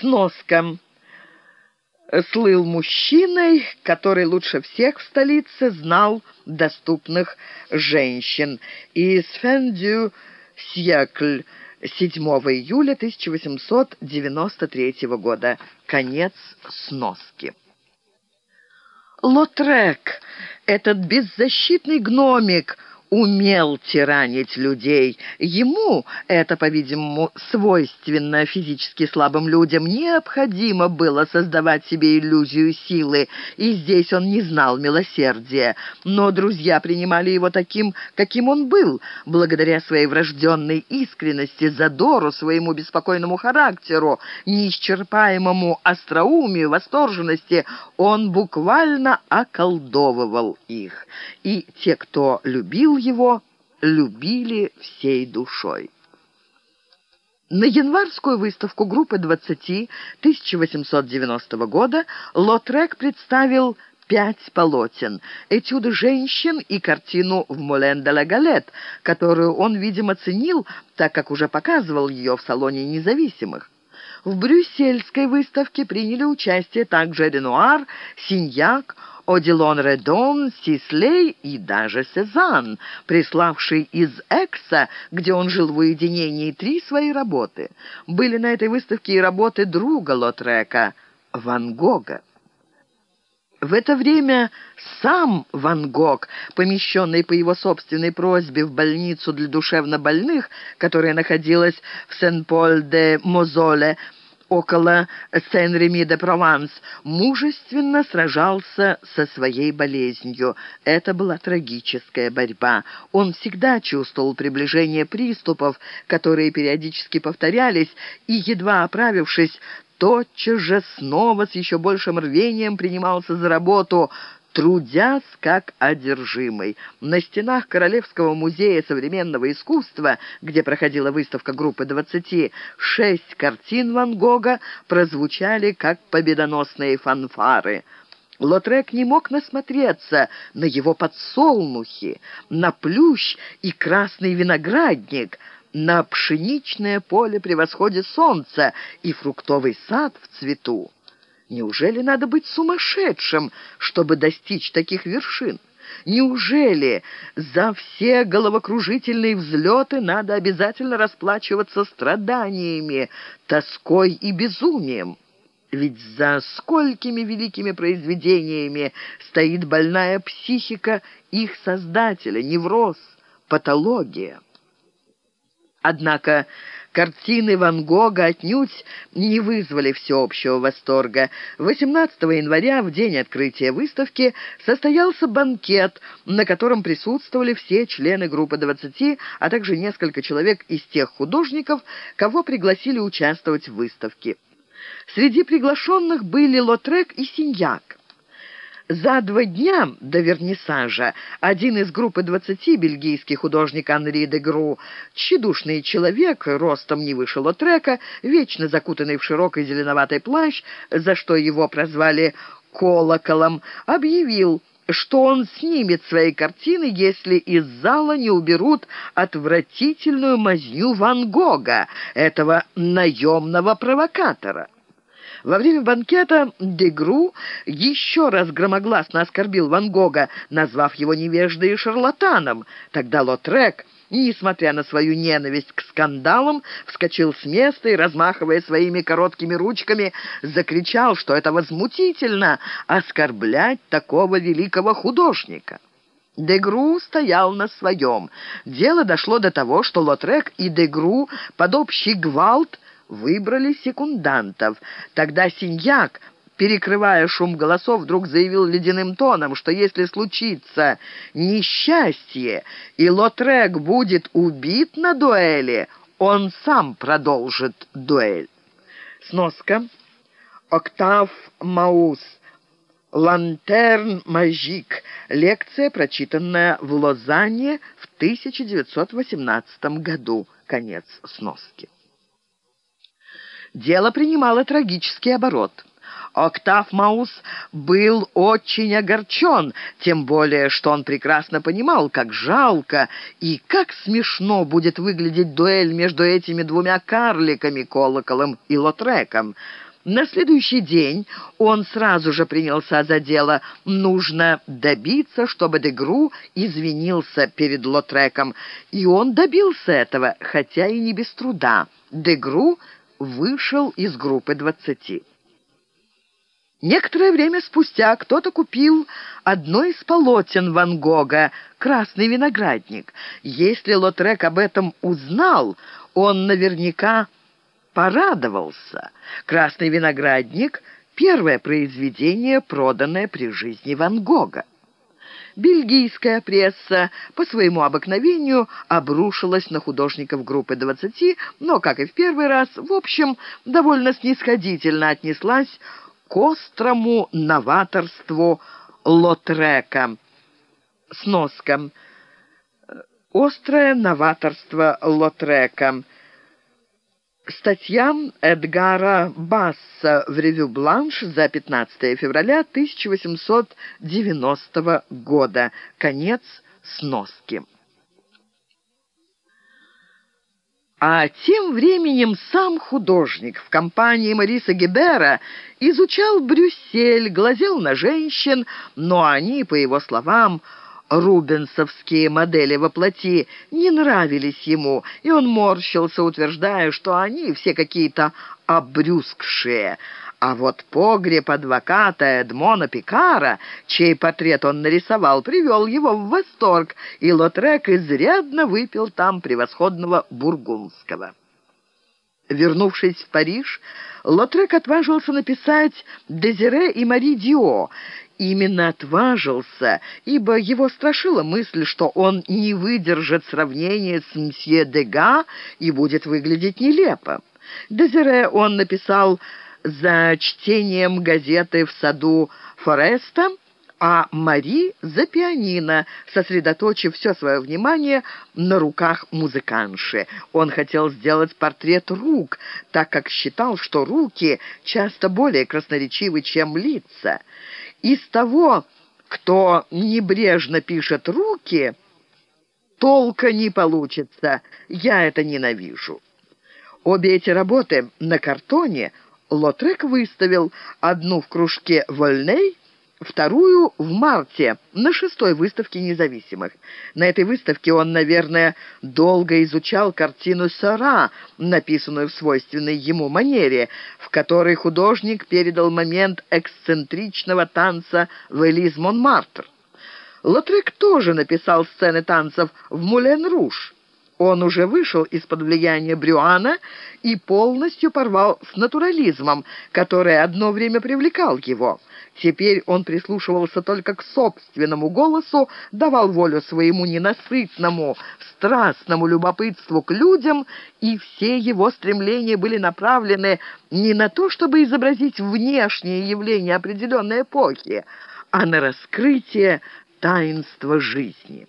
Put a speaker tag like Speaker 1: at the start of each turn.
Speaker 1: Сноска. Слыл мужчиной, который лучше всех в столице знал доступных женщин. Из Фендю Сьекль 7 июля 1893 года. Конец сноски. Лотрек, этот беззащитный гномик, умел тиранить людей. Ему, это, по-видимому, свойственно физически слабым людям, необходимо было создавать себе иллюзию силы, и здесь он не знал милосердия. Но друзья принимали его таким, каким он был, благодаря своей врожденной искренности, задору, своему беспокойному характеру, неисчерпаемому остроумию, восторженности. Он буквально околдовывал их. И те, кто любил его любили всей душой. На январскую выставку группы 20 1890 года Лотрек представил пять полотен, этюды женщин и картину в Молен де ла Галет, которую он, видимо, ценил, так как уже показывал ее в Салоне независимых. В брюссельской выставке приняли участие также Ренуар, Синьяк, Одилон Редон, Сислей и даже Сезанн, приславший из Экса, где он жил в уединении, три свои работы. Были на этой выставке и работы друга Лотрека, Ван Гога. В это время сам Ван Гог, помещенный по его собственной просьбе в больницу для душевнобольных, которая находилась в Сен-Поль-де-Мозоле, около Сен-Реми-де-Прованс, мужественно сражался со своей болезнью. Это была трагическая борьба. Он всегда чувствовал приближение приступов, которые периодически повторялись, и, едва оправившись, тотчас же снова с еще большим рвением принимался за работу – трудясь как одержимый. На стенах Королевского музея современного искусства, где проходила выставка группы 20, шесть картин Ван Гога прозвучали как победоносные фанфары. Лотрек не мог насмотреться на его подсолнухи, на плющ и красный виноградник, на пшеничное поле при восходе солнца и фруктовый сад в цвету. Неужели надо быть сумасшедшим, чтобы достичь таких вершин? Неужели за все головокружительные взлеты надо обязательно расплачиваться страданиями, тоской и безумием? Ведь за сколькими великими произведениями стоит больная психика их создателя, невроз, патология. Однако Картины Ван Гога отнюдь не вызвали всеобщего восторга. 18 января, в день открытия выставки, состоялся банкет, на котором присутствовали все члены группы 20, а также несколько человек из тех художников, кого пригласили участвовать в выставке. Среди приглашенных были Лотрек и Синьяк. За два дня до вернисажа один из группы двадцати, бельгийский художник Анри де Гру, тщедушный человек, ростом не выше Лотрека, вечно закутанный в широкий зеленоватый плащ, за что его прозвали «колоколом», объявил, что он снимет свои картины, если из зала не уберут отвратительную мазню Ван Гога, этого наемного провокатора. Во время банкета Дегру еще раз громогласно оскорбил Ван Гога, назвав его невеждой и шарлатаном. Тогда Лотрек несмотря на свою ненависть к скандалам, вскочил с места и, размахивая своими короткими ручками, закричал, что это возмутительно оскорблять такого великого художника. Дегру стоял на своем. Дело дошло до того, что Лотрек и Дегру под общий гвалт выбрали секундантов. Тогда Синьяк, перекрывая шум голосов, вдруг заявил ледяным тоном, что если случится несчастье и Лотрек будет убит на дуэли, он сам продолжит дуэль. Сноска. Октав Маус. «Лантерн Мажик» — лекция, прочитанная в Лозанне в 1918 году. Конец сноски. Дело принимало трагический оборот. Октав Маус был очень огорчен, тем более, что он прекрасно понимал, как жалко и как смешно будет выглядеть дуэль между этими двумя карликами, Колоколом и Лотреком. На следующий день он сразу же принялся за дело. Нужно добиться, чтобы Дегру извинился перед Лотреком. И он добился этого, хотя и не без труда. Дегру вышел из группы двадцати. Некоторое время спустя кто-то купил одно из полотен Ван Гога «Красный виноградник». Если Лотрек об этом узнал, он наверняка порадовался. «Красный виноградник» — первое произведение, проданное при жизни Ван Гога. Бельгийская пресса по своему обыкновению обрушилась на художников группы «20», но, как и в первый раз, в общем, довольно снисходительно отнеслась к острому новаторству Лотрека. Сноска. Острое новаторство Лотрека. Статья Эдгара Басса в «Ревю Бланш» за 15 февраля 1890 года. Конец сноски. А тем временем сам художник в компании Мариса Гебера изучал Брюссель, глазел на женщин, но они, по его словам, рубенсовские модели во плоти не нравились ему, и он морщился, утверждая, что они все какие-то обрюзгшие. А вот погреб адвоката Эдмона Пикара, чей портрет он нарисовал, привел его в восторг, и Лотрек изрядно выпил там превосходного бургундского. Вернувшись в Париж, Лотрек отважился написать «Дезире и Мари Дио», именно отважился, ибо его страшила мысль, что он не выдержит сравнения с мсье Дега и будет выглядеть нелепо. Дезире он написал за чтением газеты в саду Фореста, а Мари за пианино, сосредоточив все свое внимание на руках музыканши. Он хотел сделать портрет рук, так как считал, что руки часто более красноречивы, чем лица. Из того, кто небрежно пишет руки, толка не получится. Я это ненавижу. Обе эти работы на картоне Лотрек выставил одну в кружке «Вольней», вторую в марте на шестой выставке независимых. На этой выставке он, наверное, долго изучал картину Сара, написанную в свойственной ему манере, в которой художник передал момент эксцентричного танца в Элиз Монмартр. Лотрек тоже написал сцены танцев в «Мулен-Руж». Он уже вышел из-под влияния Брюана и полностью порвал с натурализмом, который одно время привлекал его. Теперь он прислушивался только к собственному голосу, давал волю своему ненасытному, страстному любопытству к людям, и все его стремления были направлены не на то, чтобы изобразить внешние явления определенной эпохи, а на раскрытие таинства жизни.